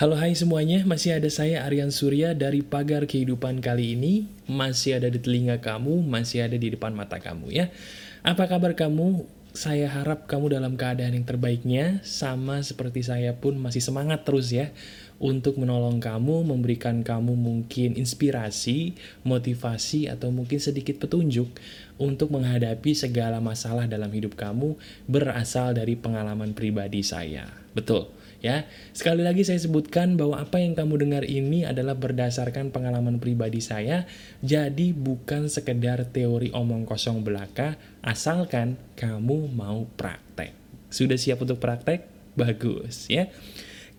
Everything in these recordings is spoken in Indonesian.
Halo hai semuanya, masih ada saya Aryan Surya dari Pagar Kehidupan kali ini. Masih ada di telinga kamu, masih ada di depan mata kamu ya. Apa kabar kamu? Saya harap kamu dalam keadaan yang terbaiknya. Sama seperti saya pun masih semangat terus ya Untuk menolong kamu, memberikan kamu mungkin inspirasi, motivasi, atau mungkin sedikit petunjuk Untuk menghadapi segala masalah dalam hidup kamu Berasal dari pengalaman pribadi saya. Betul ya. Sekali lagi saya sebutkan bahwa apa yang kamu dengar ini adalah berdasarkan pengalaman pribadi saya, jadi bukan sekedar teori omong kosong belaka, asalkan kamu mau praktek. Sudah siap untuk praktek? Bagus ya.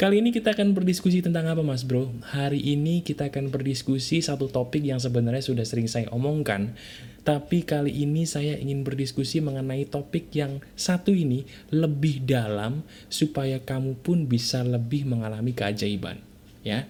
Kali ini kita akan berdiskusi tentang apa mas bro? Hari ini kita akan berdiskusi satu topik yang sebenarnya sudah sering saya omongkan Tapi kali ini saya ingin berdiskusi mengenai topik yang satu ini lebih dalam Supaya kamu pun bisa lebih mengalami keajaiban ya.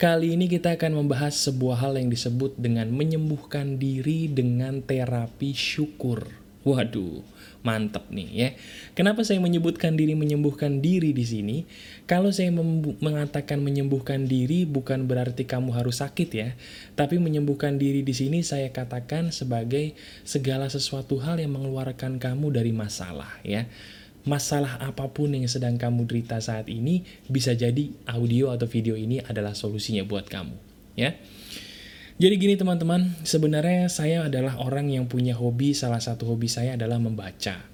Kali ini kita akan membahas sebuah hal yang disebut dengan menyembuhkan diri dengan terapi syukur Waduh, mantep nih ya. Kenapa saya menyebutkan diri menyembuhkan diri di sini? Kalau saya mengatakan menyembuhkan diri bukan berarti kamu harus sakit ya, tapi menyembuhkan diri di sini saya katakan sebagai segala sesuatu hal yang mengeluarkan kamu dari masalah ya. Masalah apa pun yang sedang kamu derita saat ini bisa jadi audio atau video ini adalah solusinya buat kamu ya. Jadi gini teman-teman, sebenarnya saya adalah orang yang punya hobi, salah satu hobi saya adalah membaca.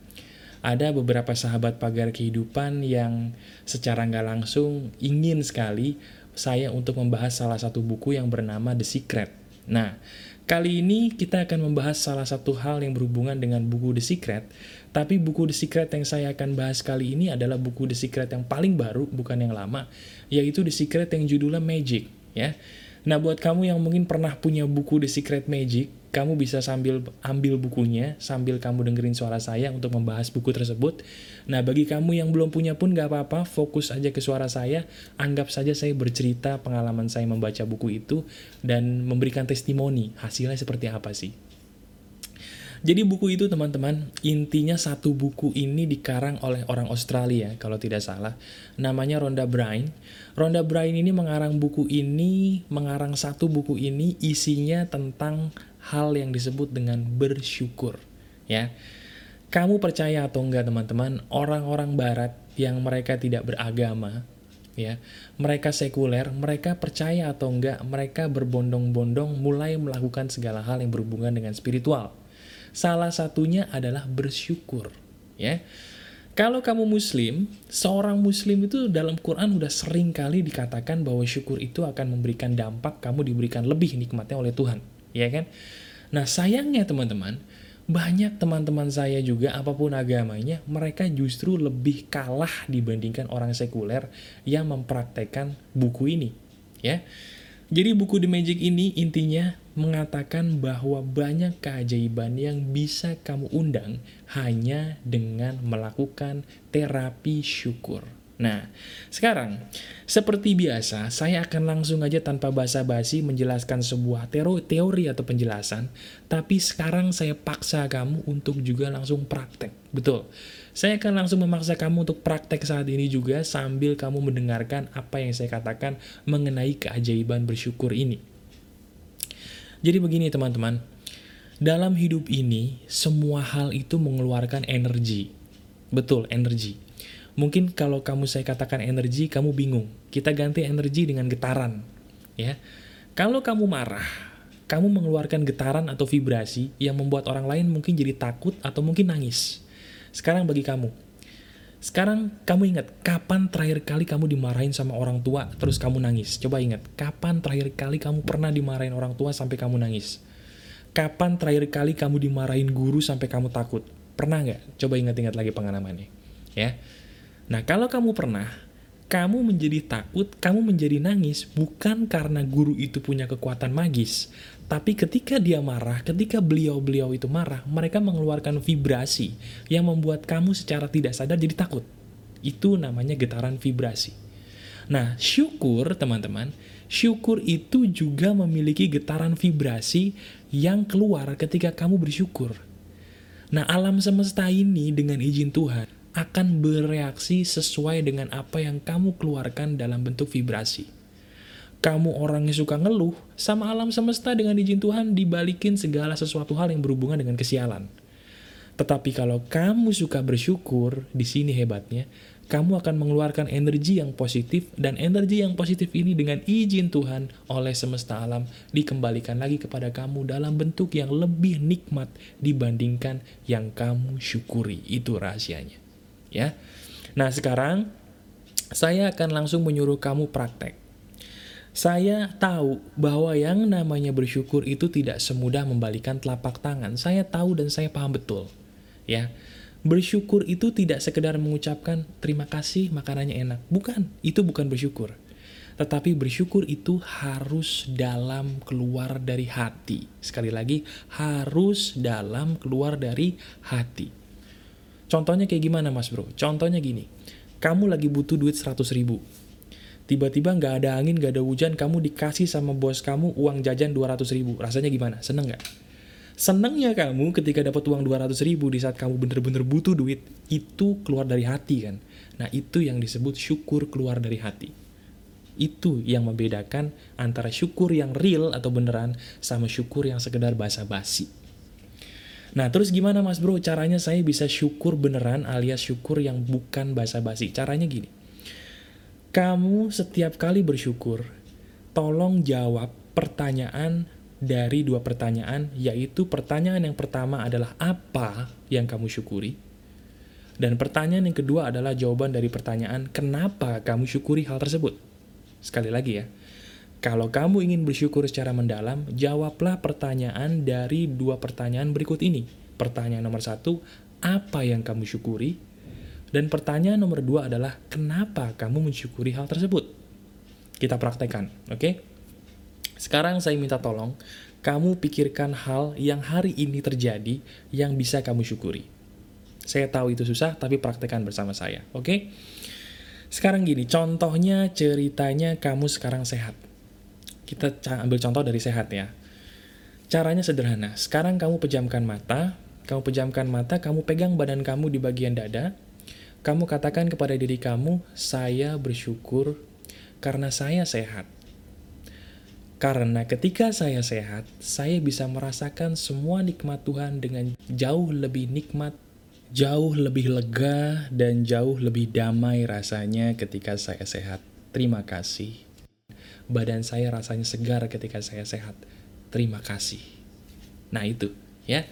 Ada beberapa sahabat pagar kehidupan yang secara nggak langsung ingin sekali saya untuk membahas salah satu buku yang bernama The Secret. Nah, kali ini kita akan membahas salah satu hal yang berhubungan dengan buku The Secret, tapi buku The Secret yang saya akan bahas kali ini adalah buku The Secret yang paling baru, bukan yang lama, yaitu The Secret yang judulnya Magic, ya. Nah, buat kamu yang mungkin pernah punya buku The Secret Magic, kamu bisa sambil ambil bukunya, sambil kamu dengerin suara saya untuk membahas buku tersebut. Nah, bagi kamu yang belum punya pun gak apa-apa, fokus aja ke suara saya, anggap saja saya bercerita pengalaman saya membaca buku itu, dan memberikan testimoni, hasilnya seperti apa sih. Jadi buku itu teman-teman, intinya satu buku ini dikarang oleh orang Australia kalau tidak salah. Namanya Rhonda Bryan. Rhonda Bryan ini mengarang buku ini, mengarang satu buku ini isinya tentang hal yang disebut dengan bersyukur. Ya, Kamu percaya atau enggak teman-teman, orang-orang barat yang mereka tidak beragama, ya mereka sekuler, mereka percaya atau enggak, mereka berbondong-bondong mulai melakukan segala hal yang berhubungan dengan spiritual. Salah satunya adalah bersyukur, ya. Kalau kamu muslim, seorang muslim itu dalam Quran udah sering kali dikatakan bahwa syukur itu akan memberikan dampak kamu diberikan lebih nikmatnya oleh Tuhan, ya kan? Nah, sayangnya teman-teman, banyak teman-teman saya juga apa pun agamanya, mereka justru lebih kalah dibandingkan orang sekuler yang mempraktekkan buku ini, ya. Jadi buku The Magic ini intinya mengatakan bahwa banyak keajaiban yang bisa kamu undang hanya dengan melakukan terapi syukur. Nah, sekarang, seperti biasa, saya akan langsung aja tanpa basa-basi menjelaskan sebuah teori atau penjelasan, tapi sekarang saya paksa kamu untuk juga langsung praktek. Betul. Saya akan langsung memaksa kamu untuk praktek saat ini juga sambil kamu mendengarkan apa yang saya katakan mengenai keajaiban bersyukur ini. Jadi begini teman-teman, dalam hidup ini semua hal itu mengeluarkan energi. Betul, energi Mungkin kalau kamu saya katakan energi, kamu bingung. Kita ganti energi dengan getaran. ya. Kalau kamu marah, kamu mengeluarkan getaran atau vibrasi yang membuat orang lain mungkin jadi takut atau mungkin nangis. Sekarang bagi kamu, sekarang kamu ingat, kapan terakhir kali kamu dimarahin sama orang tua terus kamu nangis? Coba ingat, kapan terakhir kali kamu pernah dimarahin orang tua sampai kamu nangis? Kapan terakhir kali kamu dimarahin guru sampai kamu takut? Pernah nggak? Coba ingat-ingat lagi pengalamannya. Ya, Nah, kalau kamu pernah, kamu menjadi takut, kamu menjadi nangis, bukan karena guru itu punya kekuatan magis, tapi ketika dia marah, ketika beliau-beliau itu marah, mereka mengeluarkan vibrasi yang membuat kamu secara tidak sadar jadi takut. Itu namanya getaran vibrasi. Nah, syukur teman-teman, syukur itu juga memiliki getaran vibrasi yang keluar ketika kamu bersyukur. Nah, alam semesta ini dengan izin Tuhan, akan bereaksi sesuai dengan apa yang kamu keluarkan dalam bentuk vibrasi. Kamu orang yang suka ngeluh, sama alam semesta dengan izin Tuhan dibalikin segala sesuatu hal yang berhubungan dengan kesialan. Tetapi kalau kamu suka bersyukur, di sini hebatnya, kamu akan mengeluarkan energi yang positif, dan energi yang positif ini dengan izin Tuhan oleh semesta alam dikembalikan lagi kepada kamu dalam bentuk yang lebih nikmat dibandingkan yang kamu syukuri. Itu rahasianya. Ya. Nah sekarang, saya akan langsung menyuruh kamu praktek. Saya tahu bahwa yang namanya bersyukur itu tidak semudah membalikan telapak tangan. Saya tahu dan saya paham betul. Ya, Bersyukur itu tidak sekedar mengucapkan terima kasih makanannya enak. Bukan, itu bukan bersyukur. Tetapi bersyukur itu harus dalam keluar dari hati. Sekali lagi, harus dalam keluar dari hati. Contohnya kayak gimana mas bro? Contohnya gini, kamu lagi butuh duit 100 ribu. Tiba-tiba nggak ada angin, nggak ada hujan, kamu dikasih sama bos kamu uang jajan 200 ribu. Rasanya gimana? Seneng nggak? Senangnya kamu ketika dapat uang 200 ribu di saat kamu bener-bener butuh duit, itu keluar dari hati kan. Nah itu yang disebut syukur keluar dari hati. Itu yang membedakan antara syukur yang real atau beneran sama syukur yang sekedar basa-basi. Nah terus gimana mas bro caranya saya bisa syukur beneran alias syukur yang bukan basa-basi. Caranya gini. Kamu setiap kali bersyukur, tolong jawab pertanyaan dari dua pertanyaan, yaitu pertanyaan yang pertama adalah apa yang kamu syukuri, dan pertanyaan yang kedua adalah jawaban dari pertanyaan kenapa kamu syukuri hal tersebut. Sekali lagi ya, kalau kamu ingin bersyukur secara mendalam, jawablah pertanyaan dari dua pertanyaan berikut ini. Pertanyaan nomor satu, apa yang kamu syukuri? Dan pertanyaan nomor dua adalah, kenapa kamu mensyukuri hal tersebut? Kita praktekkan, oke? Okay? Sekarang saya minta tolong, kamu pikirkan hal yang hari ini terjadi yang bisa kamu syukuri. Saya tahu itu susah, tapi praktekkan bersama saya, oke? Okay? Sekarang gini, contohnya ceritanya kamu sekarang sehat. Kita ambil contoh dari sehat ya. Caranya sederhana, sekarang kamu pejamkan mata, kamu pejamkan mata, kamu pegang badan kamu di bagian dada, kamu katakan kepada diri kamu, saya bersyukur karena saya sehat. Karena ketika saya sehat, saya bisa merasakan semua nikmat Tuhan dengan jauh lebih nikmat, jauh lebih lega, dan jauh lebih damai rasanya ketika saya sehat. Terima kasih. Badan saya rasanya segar ketika saya sehat. Terima kasih. Nah itu, ya.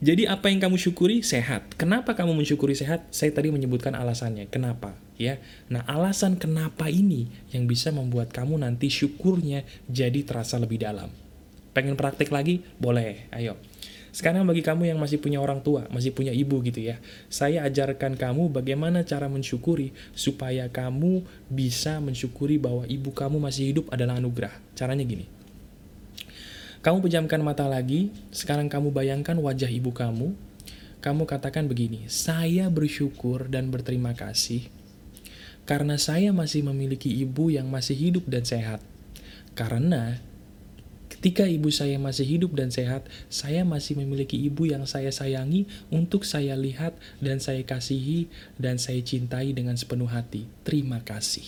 Jadi apa yang kamu syukuri? Sehat. Kenapa kamu mensyukuri sehat? Saya tadi menyebutkan alasannya. Kenapa? Ya. Nah, alasan kenapa ini yang bisa membuat kamu nanti syukurnya jadi terasa lebih dalam. Pengen praktek lagi? Boleh. Ayo. Sekarang bagi kamu yang masih punya orang tua, masih punya ibu gitu ya, saya ajarkan kamu bagaimana cara mensyukuri supaya kamu bisa mensyukuri bahwa ibu kamu masih hidup adalah anugerah. Caranya gini. Kamu pejamkan mata lagi, sekarang kamu bayangkan wajah ibu kamu. Kamu katakan begini, saya bersyukur dan berterima kasih karena saya masih memiliki ibu yang masih hidup dan sehat. Karena ketika ibu saya masih hidup dan sehat, saya masih memiliki ibu yang saya sayangi untuk saya lihat dan saya kasihi dan saya cintai dengan sepenuh hati. Terima kasih.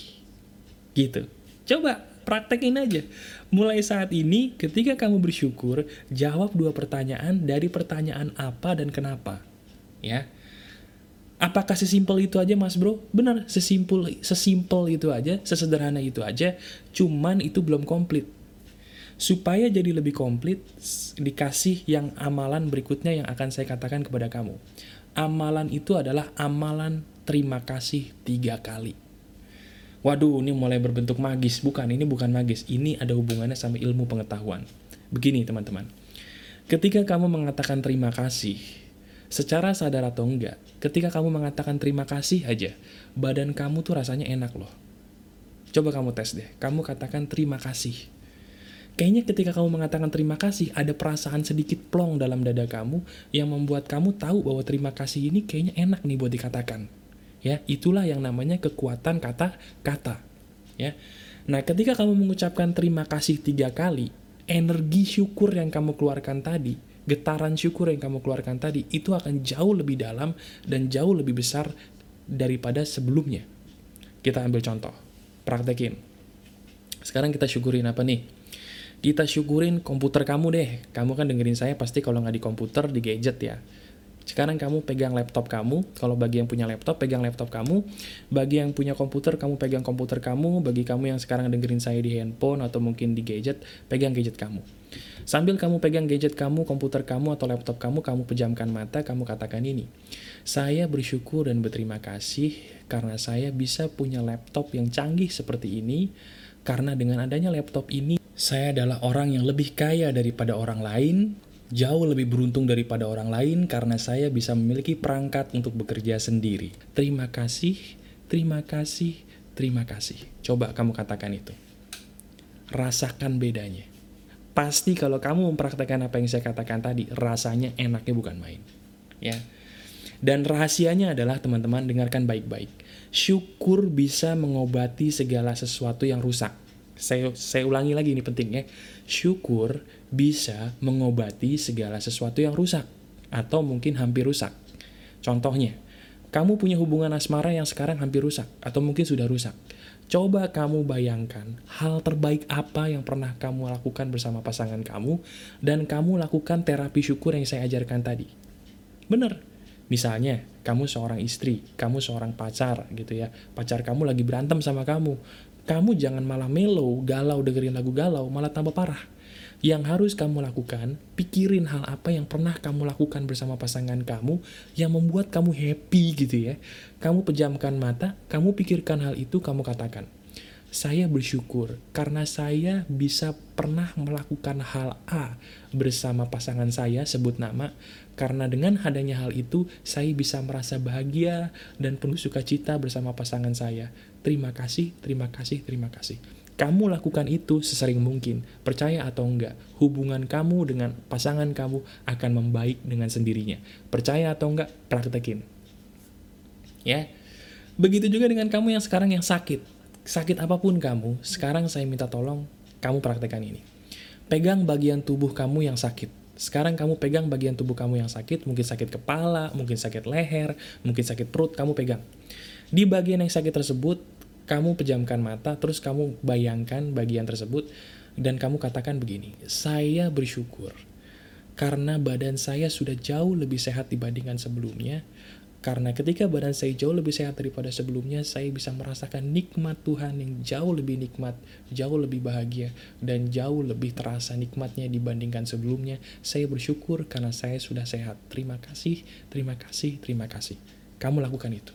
Gitu. Coba praktekin aja. Mulai saat ini, ketika kamu bersyukur, jawab dua pertanyaan dari pertanyaan apa dan kenapa. Ya. Apakah sesimpel itu aja mas bro? Benar, sesimpel, sesimpel itu aja, sesederhana itu aja, cuman itu belum komplit. Supaya jadi lebih komplit, dikasih yang amalan berikutnya yang akan saya katakan kepada kamu. Amalan itu adalah amalan terima kasih tiga kali waduh ini mulai berbentuk magis. Bukan, ini bukan magis. Ini ada hubungannya sama ilmu pengetahuan. Begini teman-teman. Ketika kamu mengatakan terima kasih, secara sadar atau enggak, ketika kamu mengatakan terima kasih aja, badan kamu tuh rasanya enak loh. Coba kamu tes deh, kamu katakan terima kasih. Kayaknya ketika kamu mengatakan terima kasih, ada perasaan sedikit plong dalam dada kamu yang membuat kamu tahu bahwa terima kasih ini kayaknya enak nih buat dikatakan. Ya, itulah yang namanya kekuatan kata-kata. Ya. Nah, ketika kamu mengucapkan terima kasih tiga kali, energi syukur yang kamu keluarkan tadi, getaran syukur yang kamu keluarkan tadi, itu akan jauh lebih dalam dan jauh lebih besar daripada sebelumnya. Kita ambil contoh, praktekin. Sekarang kita syukurin apa nih? Kita syukurin komputer kamu deh. Kamu kan dengerin saya pasti kalau nggak di komputer, di gadget ya. Sekarang kamu pegang laptop kamu, kalau bagi yang punya laptop, pegang laptop kamu. Bagi yang punya komputer, kamu pegang komputer kamu. Bagi kamu yang sekarang dengerin saya di handphone atau mungkin di gadget, pegang gadget kamu. Sambil kamu pegang gadget kamu, komputer kamu, atau laptop kamu, kamu pejamkan mata, kamu katakan ini. Saya bersyukur dan berterima kasih karena saya bisa punya laptop yang canggih seperti ini, karena dengan adanya laptop ini, saya adalah orang yang lebih kaya daripada orang lain, jauh lebih beruntung daripada orang lain karena saya bisa memiliki perangkat untuk bekerja sendiri. Terima kasih, terima kasih, terima kasih. Coba kamu katakan itu. Rasakan bedanya. Pasti kalau kamu mempraktekkan apa yang saya katakan tadi, rasanya enaknya bukan main. Ya. Dan rahasianya adalah teman-teman dengarkan baik-baik. Syukur bisa mengobati segala sesuatu yang rusak. Saya, saya ulangi lagi ini penting ya. Syukur bisa mengobati segala sesuatu yang rusak atau mungkin hampir rusak. Contohnya, kamu punya hubungan asmara yang sekarang hampir rusak atau mungkin sudah rusak. Coba kamu bayangkan hal terbaik apa yang pernah kamu lakukan bersama pasangan kamu dan kamu lakukan terapi syukur yang saya ajarkan tadi. Bener, Misalnya, kamu seorang istri, kamu seorang pacar gitu ya. Pacar kamu lagi berantem sama kamu. Kamu jangan malah melo, galau dengerin lagu galau, malah tambah parah. Yang harus kamu lakukan, pikirin hal apa yang pernah kamu lakukan bersama pasangan kamu yang membuat kamu happy gitu ya. Kamu pejamkan mata, kamu pikirkan hal itu, kamu katakan, saya bersyukur karena saya bisa pernah melakukan hal A bersama pasangan saya, sebut nama, karena dengan adanya hal itu, saya bisa merasa bahagia dan penuh sukacita bersama pasangan saya. Terima kasih, terima kasih, terima kasih. Kamu lakukan itu sesering mungkin, percaya atau enggak, hubungan kamu dengan pasangan kamu akan membaik dengan sendirinya. Percaya atau enggak, praktekin. Ya, Begitu juga dengan kamu yang sekarang yang sakit sakit apa pun kamu, sekarang saya minta tolong kamu praktekkan ini. Pegang bagian tubuh kamu yang sakit. Sekarang kamu pegang bagian tubuh kamu yang sakit, mungkin sakit kepala, mungkin sakit leher, mungkin sakit perut, kamu pegang. Di bagian yang sakit tersebut, kamu pejamkan mata, terus kamu bayangkan bagian tersebut, dan kamu katakan begini, saya bersyukur karena badan saya sudah jauh lebih sehat dibandingkan sebelumnya, karena ketika badan saya jauh lebih sehat daripada sebelumnya, saya bisa merasakan nikmat Tuhan yang jauh lebih nikmat, jauh lebih bahagia, dan jauh lebih terasa nikmatnya dibandingkan sebelumnya. Saya bersyukur karena saya sudah sehat. Terima kasih, terima kasih, terima kasih. Kamu lakukan itu.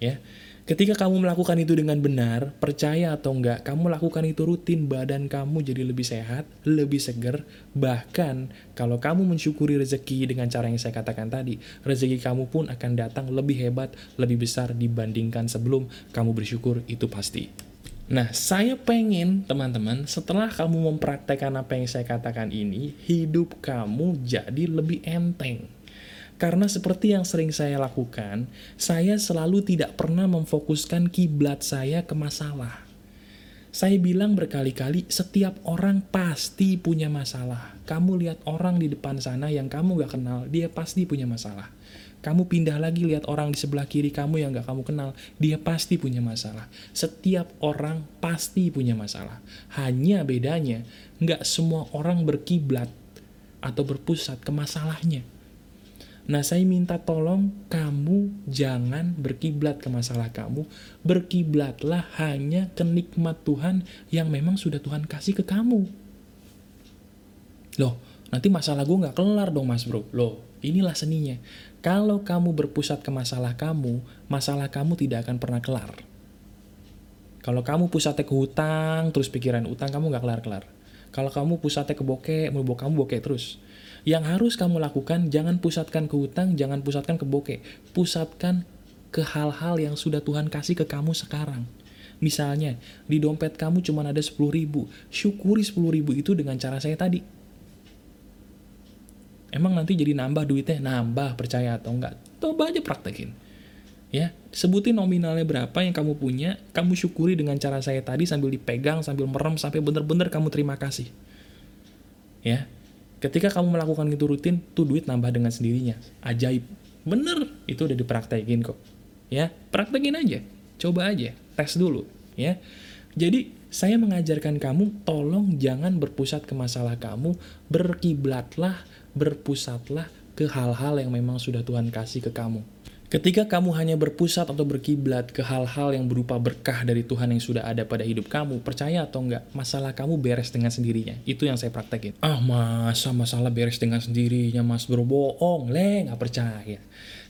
Ya. Ketika kamu melakukan itu dengan benar, percaya atau enggak, kamu lakukan itu rutin, badan kamu jadi lebih sehat, lebih segar, bahkan kalau kamu mensyukuri rezeki dengan cara yang saya katakan tadi, rezeki kamu pun akan datang lebih hebat, lebih besar dibandingkan sebelum kamu bersyukur, itu pasti. Nah, saya pengen teman-teman setelah kamu mempraktekkan apa yang saya katakan ini, hidup kamu jadi lebih enteng karena seperti yang sering saya lakukan, saya selalu tidak pernah memfokuskan kiblat saya ke masalah. Saya bilang berkali-kali, setiap orang pasti punya masalah. Kamu lihat orang di depan sana yang kamu gak kenal, dia pasti punya masalah. Kamu pindah lagi lihat orang di sebelah kiri kamu yang gak kamu kenal, dia pasti punya masalah. Setiap orang pasti punya masalah. Hanya bedanya, gak semua orang berkiblat atau berpusat ke masalahnya. Nah, saya minta tolong kamu jangan berkiblat ke masalah kamu. Berkiblatlah hanya ke nikmat Tuhan yang memang sudah Tuhan kasih ke kamu. Loh, nanti masalah gue gak kelar dong mas bro. Loh, inilah seninya. Kalau kamu berpusat ke masalah kamu, masalah kamu tidak akan pernah kelar. Kalau kamu pusatnya ke hutang, terus pikiran utang kamu gak kelar-kelar. Kalau kamu pusatnya ke bokeh, mau kamu bokeh terus. Yang harus kamu lakukan, jangan pusatkan ke hutang, jangan pusatkan ke bokeh. Pusatkan ke hal-hal yang sudah Tuhan kasih ke kamu sekarang. Misalnya, di dompet kamu cuma ada 10 ribu. Syukuri 10 ribu itu dengan cara saya tadi. Emang nanti jadi nambah duitnya? Nambah, percaya atau enggak? Coba aja praktekin. Ya, sebutin nominalnya berapa yang kamu punya, kamu syukuri dengan cara saya tadi sambil dipegang, sambil merem, sampai bener-bener kamu terima kasih. Ya, Ketika kamu melakukan itu rutin, tuh duit nambah dengan sendirinya. Ajaib. Bener, itu udah dipraktekin kok. Ya, praktekin aja. Coba aja, tes dulu, ya. Jadi, saya mengajarkan kamu, tolong jangan berpusat ke masalah kamu, berkiblatlah, berpusatlah ke hal-hal yang memang sudah Tuhan kasih ke kamu. Ketika kamu hanya berpusat atau berkiblat ke hal-hal yang berupa berkah dari Tuhan yang sudah ada pada hidup kamu, percaya atau enggak, masalah kamu beres dengan sendirinya. Itu yang saya praktekin. Ah, masa masalah beres dengan sendirinya, mas bro, bohong, le, nggak percaya.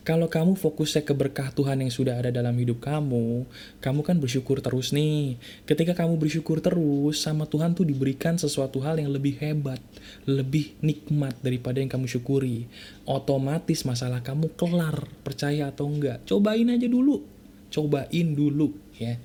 Kalau kamu fokusnya ke berkah Tuhan yang sudah ada dalam hidup kamu, kamu kan bersyukur terus nih. Ketika kamu bersyukur terus, sama Tuhan tuh diberikan sesuatu hal yang lebih hebat, lebih nikmat daripada yang kamu syukuri. Otomatis masalah kamu kelar, percaya atau enggak. Cobain aja dulu, cobain dulu ya.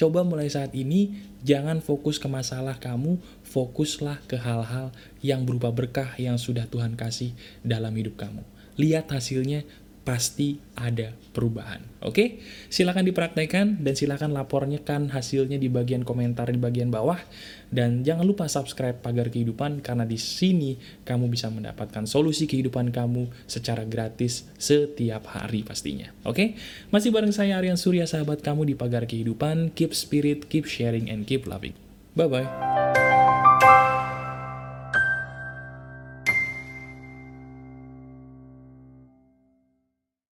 Coba mulai saat ini, jangan fokus ke masalah kamu, fokuslah ke hal-hal yang berupa berkah yang sudah Tuhan kasih dalam hidup kamu. Lihat hasilnya, pasti ada perubahan. Oke, silakan dipraktekkan dan silakan lapornya kan hasilnya di bagian komentar di bagian bawah. Dan jangan lupa subscribe Pagar Kehidupan karena di sini kamu bisa mendapatkan solusi kehidupan kamu secara gratis setiap hari pastinya. Oke, masih bareng saya Aryan Surya sahabat kamu di Pagar Kehidupan. Keep spirit, keep sharing, and keep loving. Bye-bye.